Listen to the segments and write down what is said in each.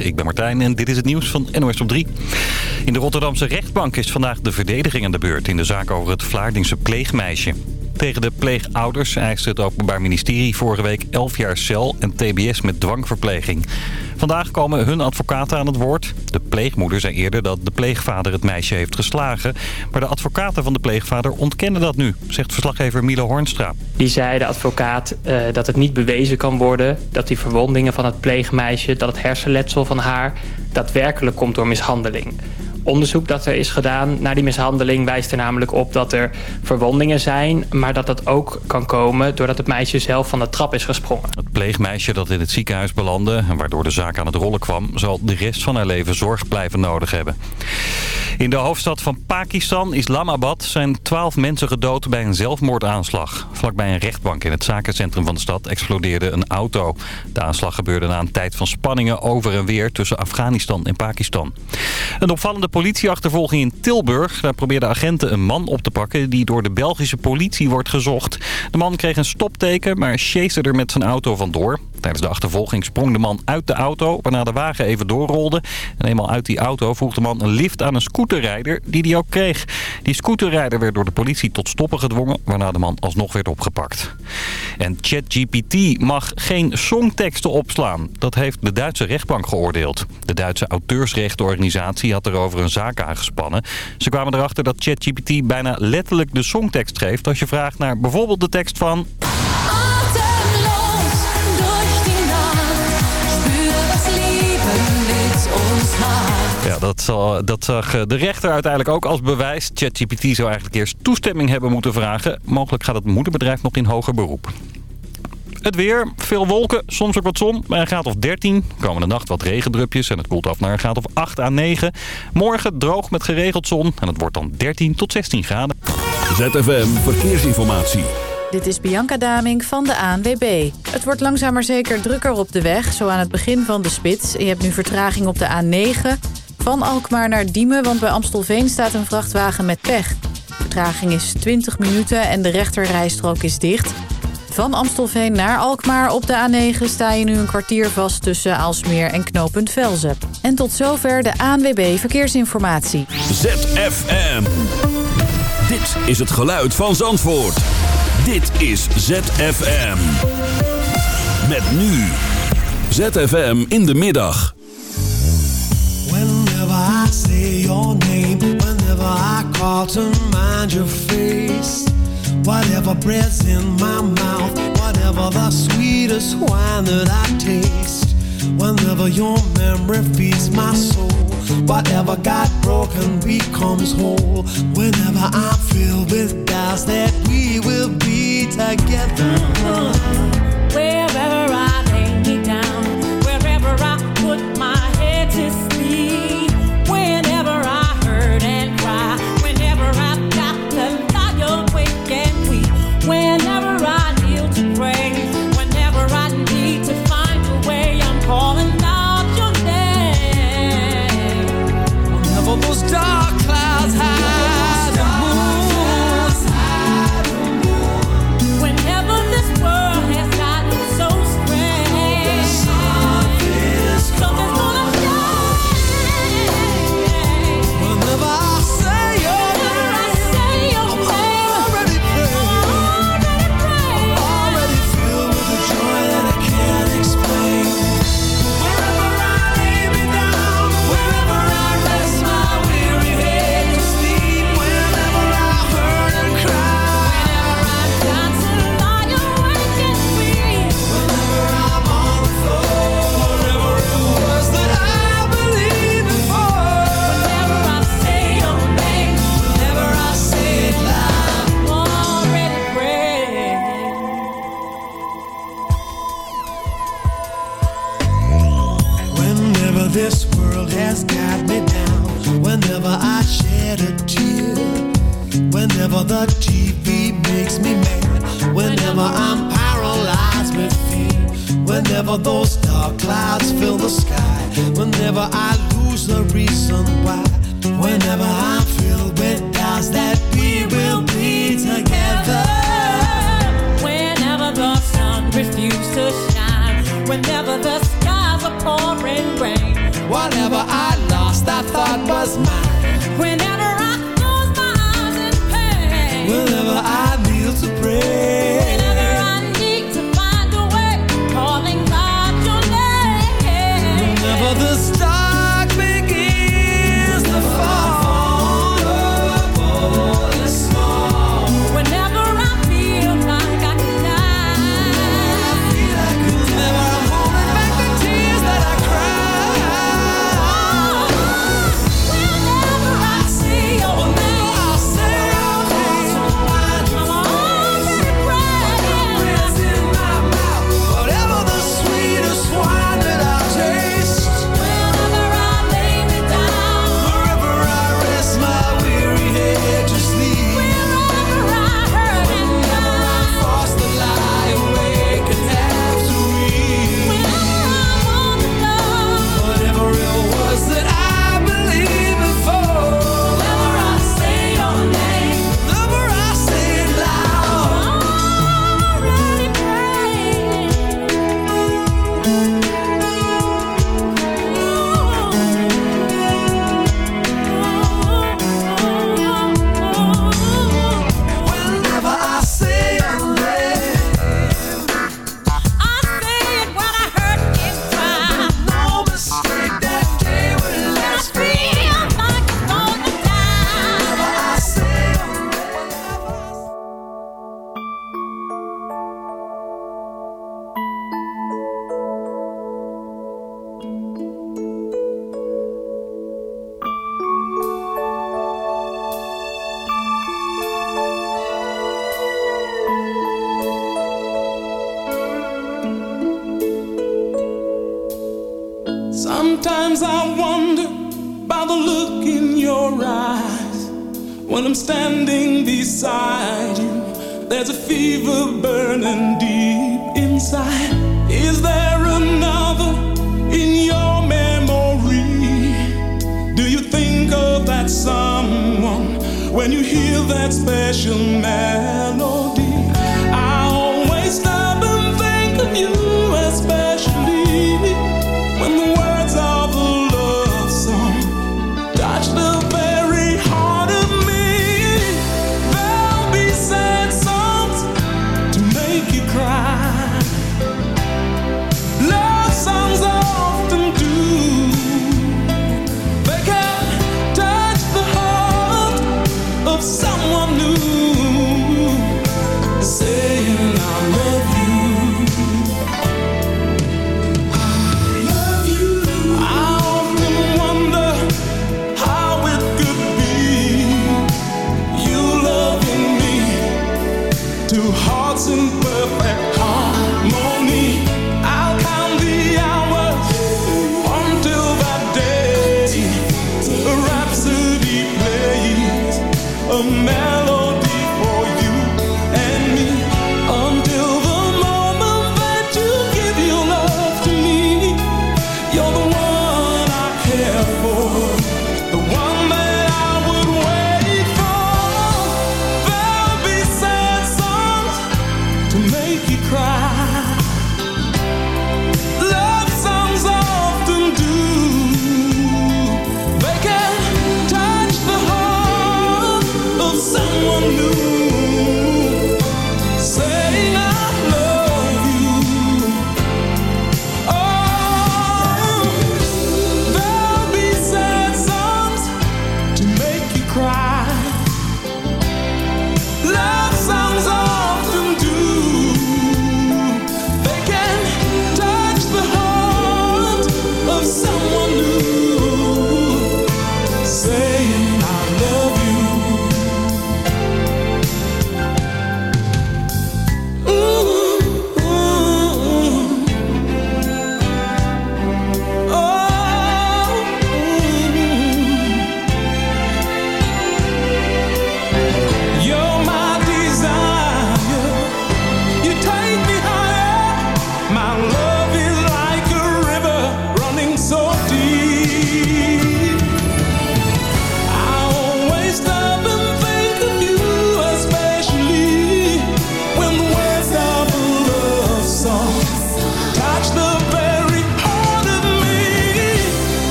Ik ben Martijn en dit is het nieuws van NOS op 3. In de Rotterdamse rechtbank is vandaag de verdediging aan de beurt... in de zaak over het Vlaardingse pleegmeisje. Tegen de pleegouders eiste het Openbaar Ministerie vorige week 11 jaar cel en tbs met dwangverpleging. Vandaag komen hun advocaten aan het woord. De pleegmoeder zei eerder dat de pleegvader het meisje heeft geslagen. Maar de advocaten van de pleegvader ontkennen dat nu, zegt verslaggever Milo Hornstra. Die zei de advocaat uh, dat het niet bewezen kan worden... dat die verwondingen van het pleegmeisje, dat het hersenletsel van haar... daadwerkelijk komt door mishandeling onderzoek dat er is gedaan naar die mishandeling wijst er namelijk op dat er verwondingen zijn, maar dat dat ook kan komen doordat het meisje zelf van de trap is gesprongen. Het pleegmeisje dat in het ziekenhuis belandde en waardoor de zaak aan het rollen kwam, zal de rest van haar leven zorg blijven nodig hebben. In de hoofdstad van Pakistan, Islamabad, zijn twaalf mensen gedood bij een zelfmoordaanslag. Vlakbij een rechtbank in het zakencentrum van de stad explodeerde een auto. De aanslag gebeurde na een tijd van spanningen over en weer tussen Afghanistan en Pakistan. Een opvallende politieachtervolging in Tilburg. Daar probeerden agenten een man op te pakken die door de Belgische politie wordt gezocht. De man kreeg een stopteken, maar chase er met zijn auto vandoor. Tijdens de achtervolging sprong de man uit de auto, waarna de wagen even doorrolde. En eenmaal uit die auto vroeg de man een lift aan een scooterrijder die die ook kreeg. Die scooterrijder werd door de politie tot stoppen gedwongen, waarna de man alsnog werd opgepakt. En ChatGPT mag geen songteksten opslaan. Dat heeft de Duitse rechtbank geoordeeld. De Duitse auteursrechtenorganisatie had erover een zaak aangespannen. Ze kwamen erachter dat ChatGPT bijna letterlijk de songtekst geeft als je vraagt naar bijvoorbeeld de tekst van... Ja, dat, zal, dat zag de rechter uiteindelijk ook als bewijs. ChatGPT zou eigenlijk eerst toestemming hebben moeten vragen. Mogelijk gaat het moederbedrijf nog in hoger beroep. Het weer, veel wolken, soms ook wat zon, bij een graad of 13. Komende nacht wat regendrupjes en het koelt af naar een graad of 8 à 9. Morgen droog met geregeld zon en het wordt dan 13 tot 16 graden. ZFM Verkeersinformatie. Dit is Bianca Daming van de ANWB. Het wordt langzaam maar zeker drukker op de weg, zo aan het begin van de spits. Je hebt nu vertraging op de A9 van Alkmaar naar Diemen... want bij Amstelveen staat een vrachtwagen met pech. Vertraging is 20 minuten en de rechterrijstrook is dicht. Van Amstelveen naar Alkmaar op de A9 sta je nu een kwartier vast... tussen Aalsmeer en knooppunt Velzen. En tot zover de ANWB Verkeersinformatie. ZFM. Dit is het geluid van Zandvoort. Dit is ZFM. Met nu. ZFM in de middag. Whenever I say your name, whenever I call to mind your face, whatever breath's in my mouth, whatever the sweetest wine that I taste, whenever your memory feeds my soul, whatever got broken becomes whole. Whenever I'm filled with doubts that we will be together. Wherever I lay me down, wherever I put my head to sleep,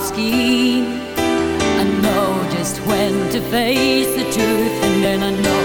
scheme. I know just when to face the truth, and then I know.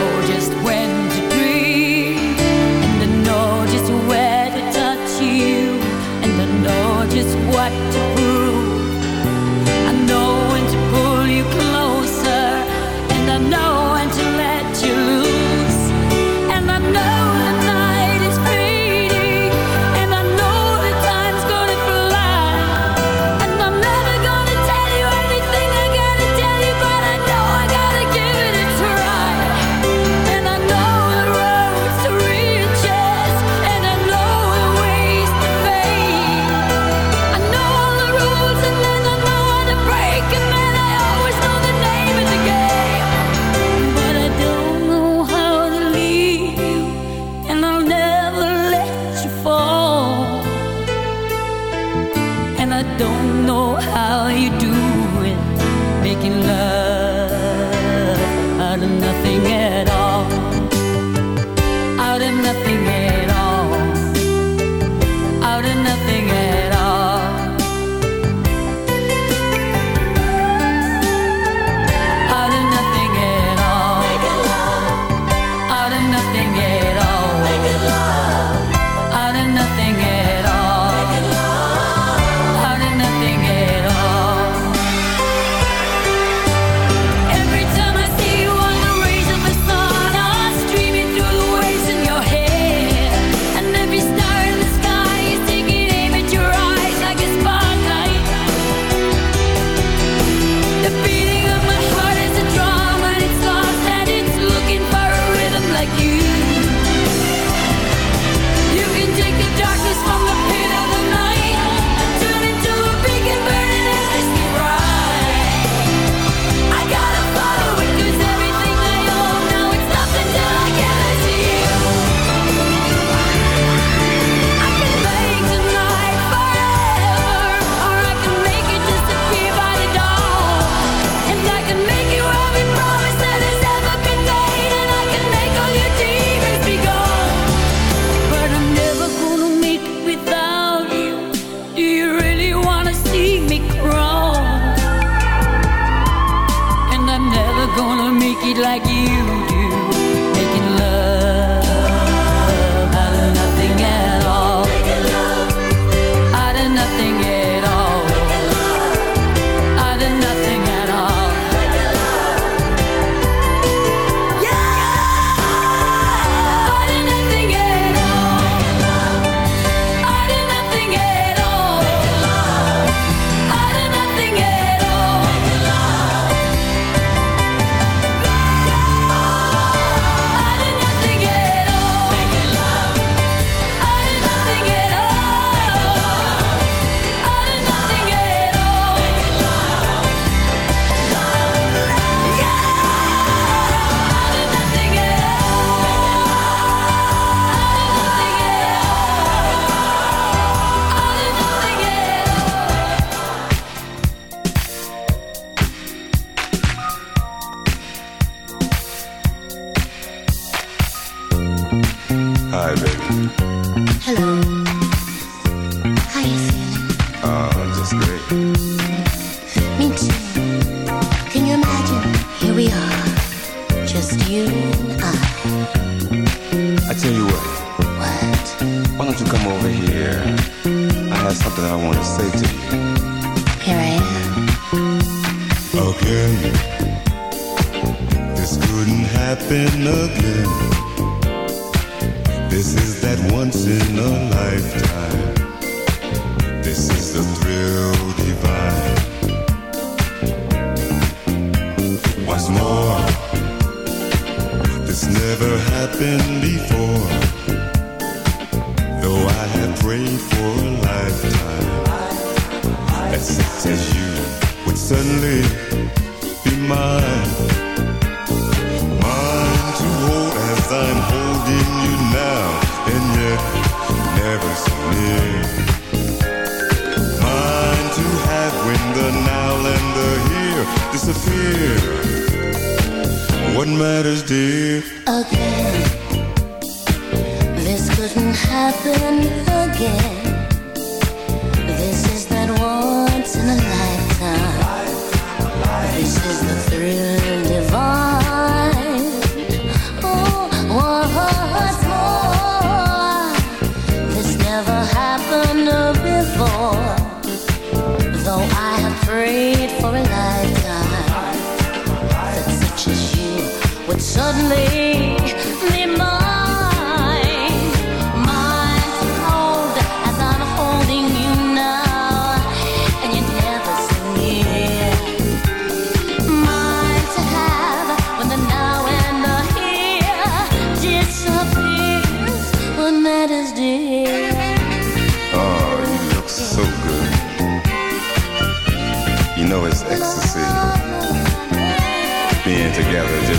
look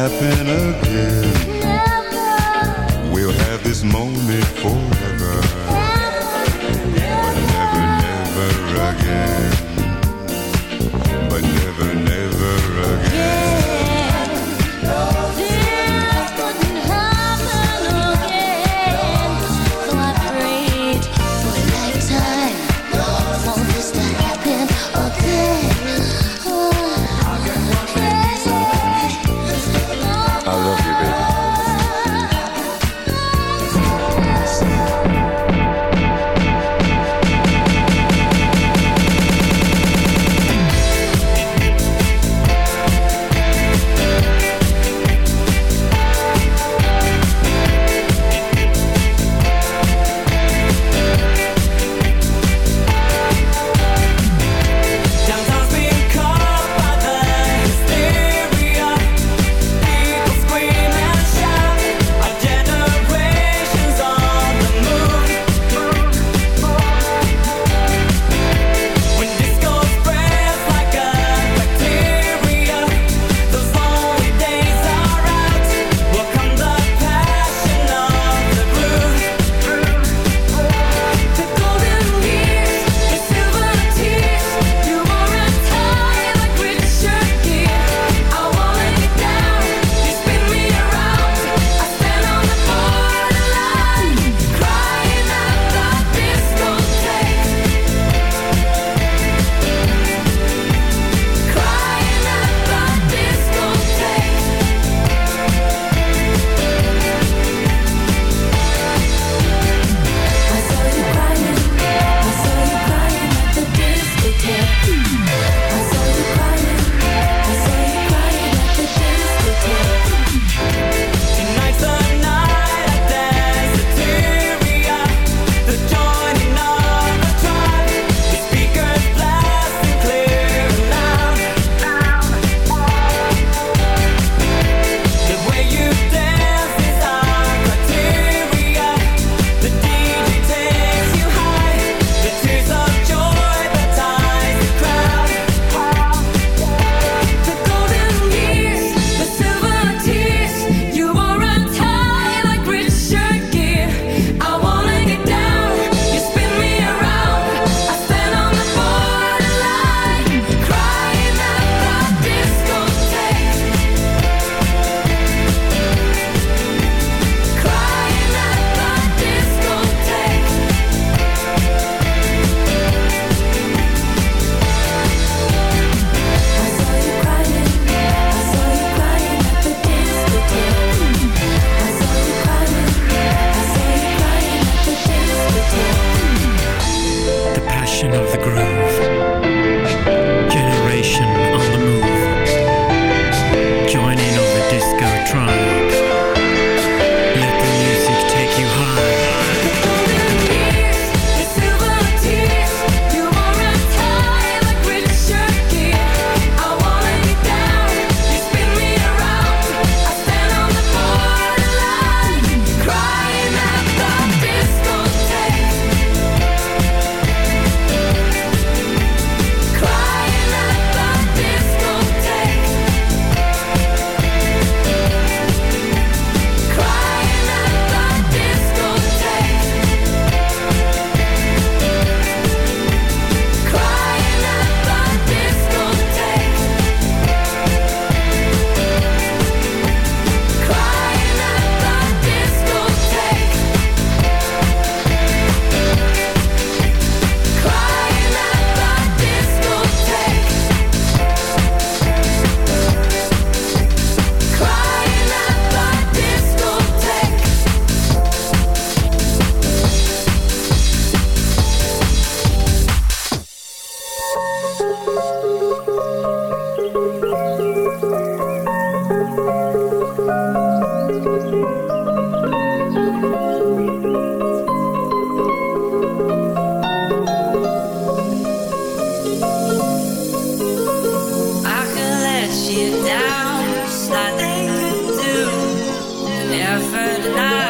happen again you down, there's nothing you do. Never deny.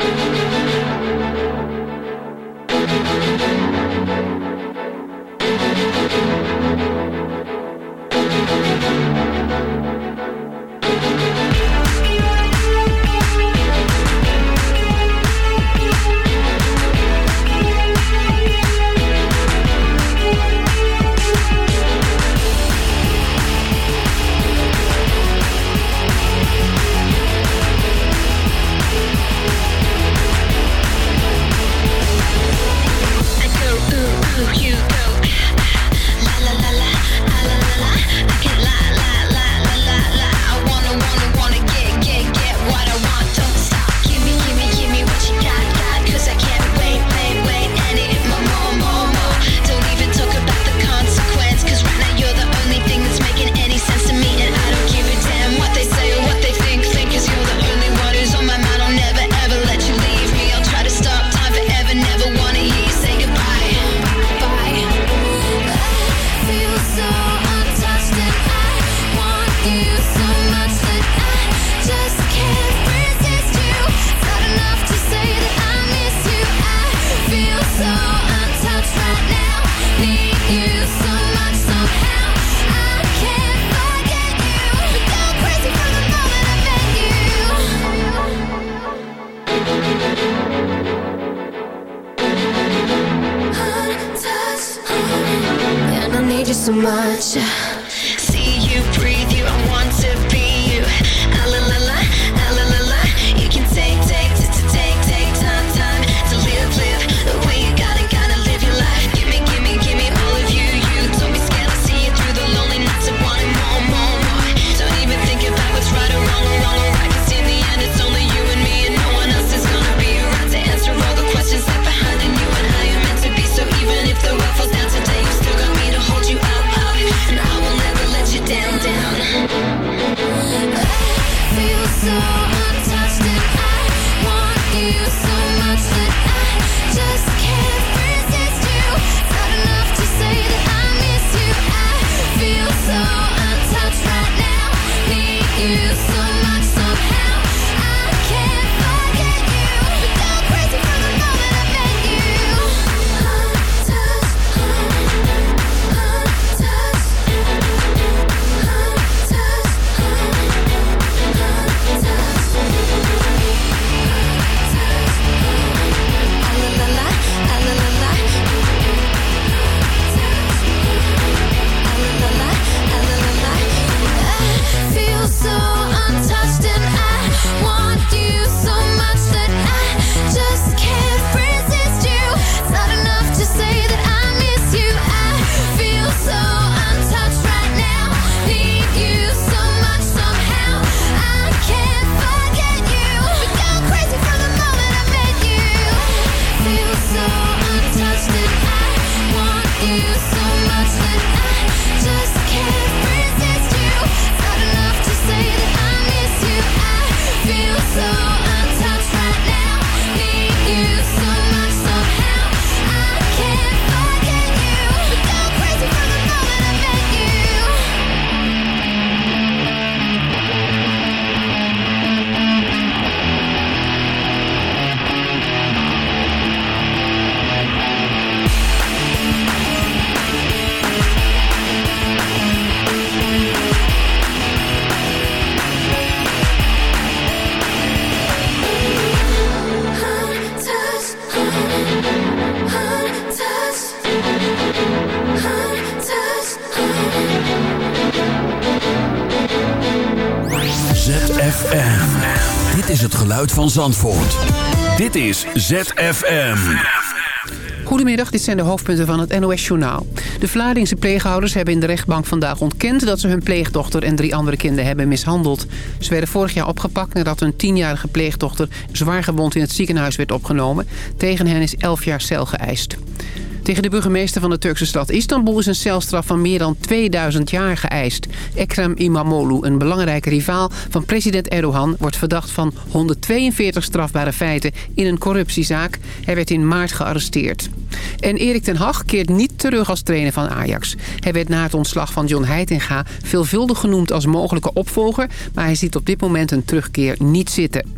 Is het geluid van Zandvoort. Dit is ZFM. Goedemiddag, dit zijn de hoofdpunten van het NOS-journaal. De Vlaardingse pleeghouders hebben in de rechtbank vandaag ontkend... dat ze hun pleegdochter en drie andere kinderen hebben mishandeld. Ze werden vorig jaar opgepakt nadat hun tienjarige pleegdochter... zwaar gewond in het ziekenhuis werd opgenomen. Tegen hen is 11 jaar cel geëist. Tegen de burgemeester van de Turkse stad Istanbul is een celstraf van meer dan 2000 jaar geëist. Ekrem Imamoglu, een belangrijke rivaal van president Erdogan... wordt verdacht van 142 strafbare feiten in een corruptiezaak. Hij werd in maart gearresteerd. En Erik ten Hag keert niet terug als trainer van Ajax. Hij werd na het ontslag van John Heitinga veelvuldig genoemd als mogelijke opvolger... maar hij ziet op dit moment een terugkeer niet zitten.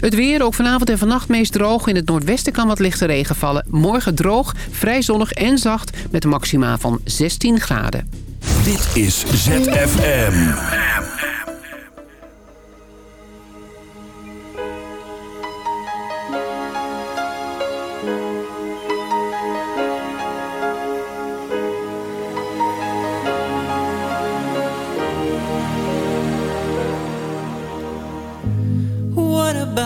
Het weer, ook vanavond en vannacht meest droog. In het noordwesten kan wat lichte regen vallen. Morgen droog, vrij zonnig en zacht met een maxima van 16 graden. Dit is ZFM.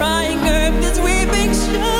crying earth, this weeping shore?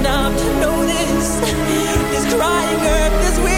Stop to notice this crying earth, this weeping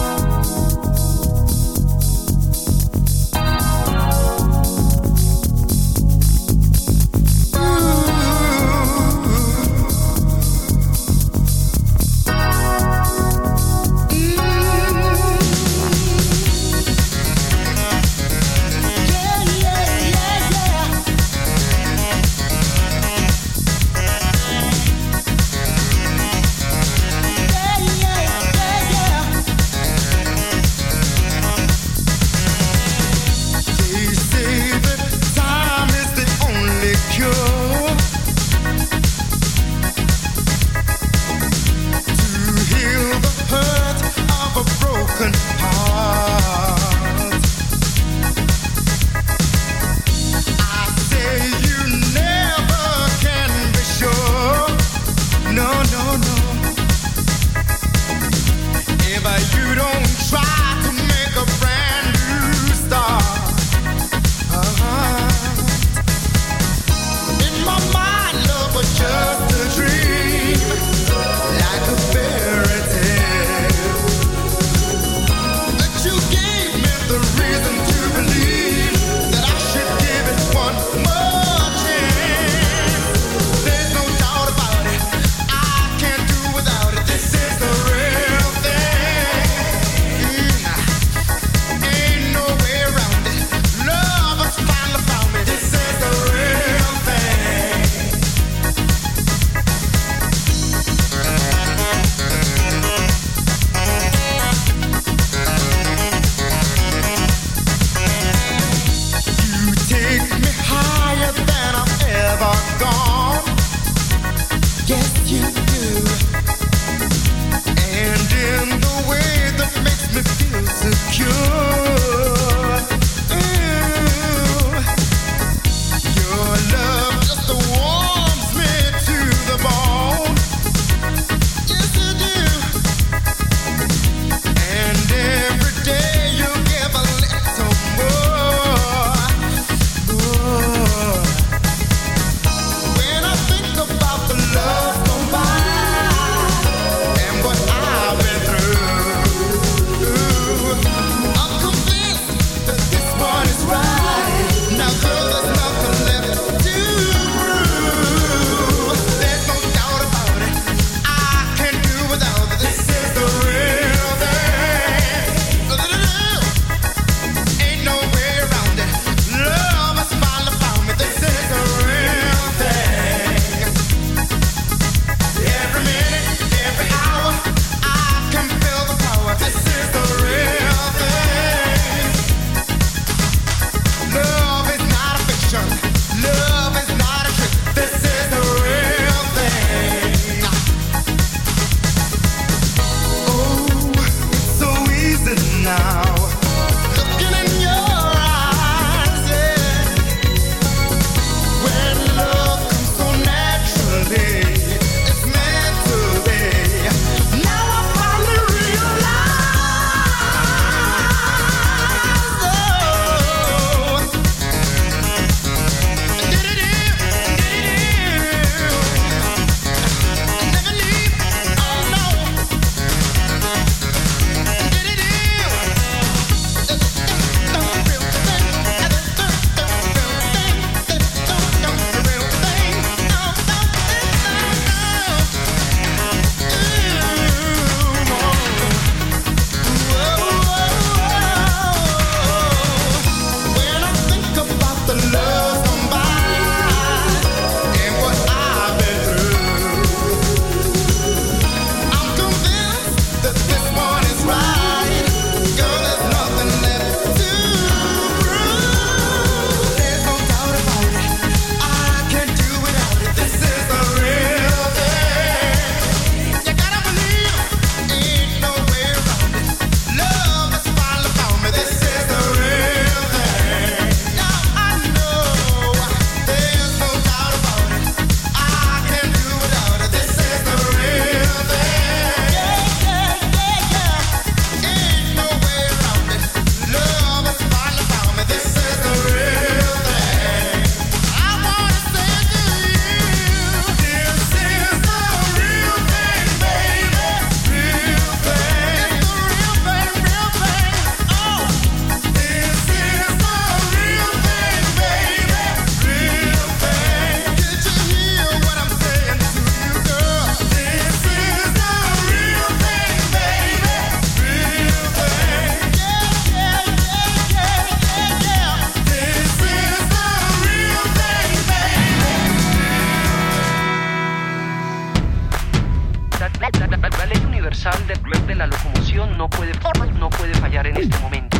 La, ley universal de, de la locomoción no puede, no puede fallar en este momento.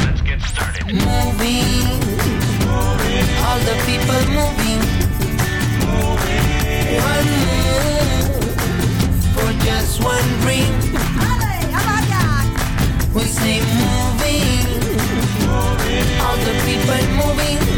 Let's get started. Moving, all the people moving. One move for just one ring. We say moving, all the people moving.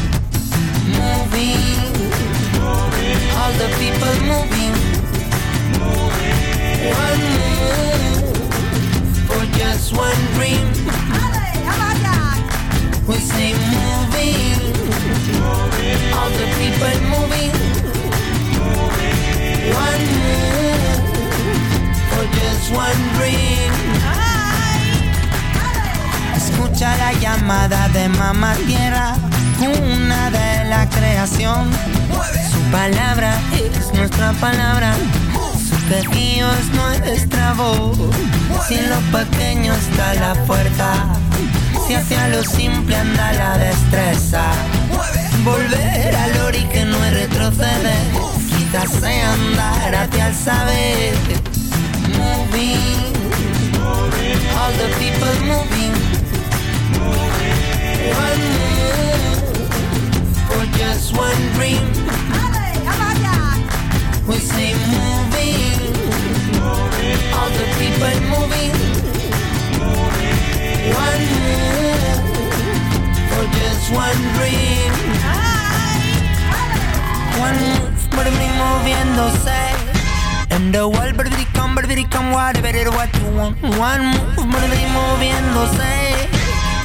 Moving, all the people moving. One move for just one dream. We say moving, all the people moving. One move for just one dream. Escucha la llamada de mamá tierra, una de la creación. Su palabra es nuestra palabra. Su quejío es nuestra voz. Si en lo pequeño está la fuerza, si hacia lo simple anda la destreza. Volver al ori que no es retroceder, sea andar hacia el saber. Moving, all the people moving. One just one dream. We say moving, all the people moving. One move for just one dream. One move por mí moviéndose. And the world, baby, come, baby, come, whatever it what you want. One move por mí moviéndose.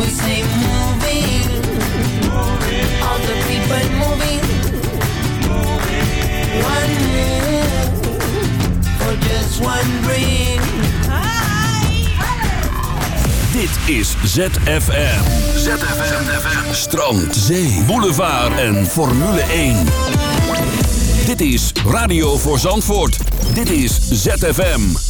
We say moving. All the people moving. One move for just one dream. Dit is ZFM. ZFM. Strand, zee, boulevard en Formule 1. Dit is Radio voor Zandvoort. Dit is ZFM.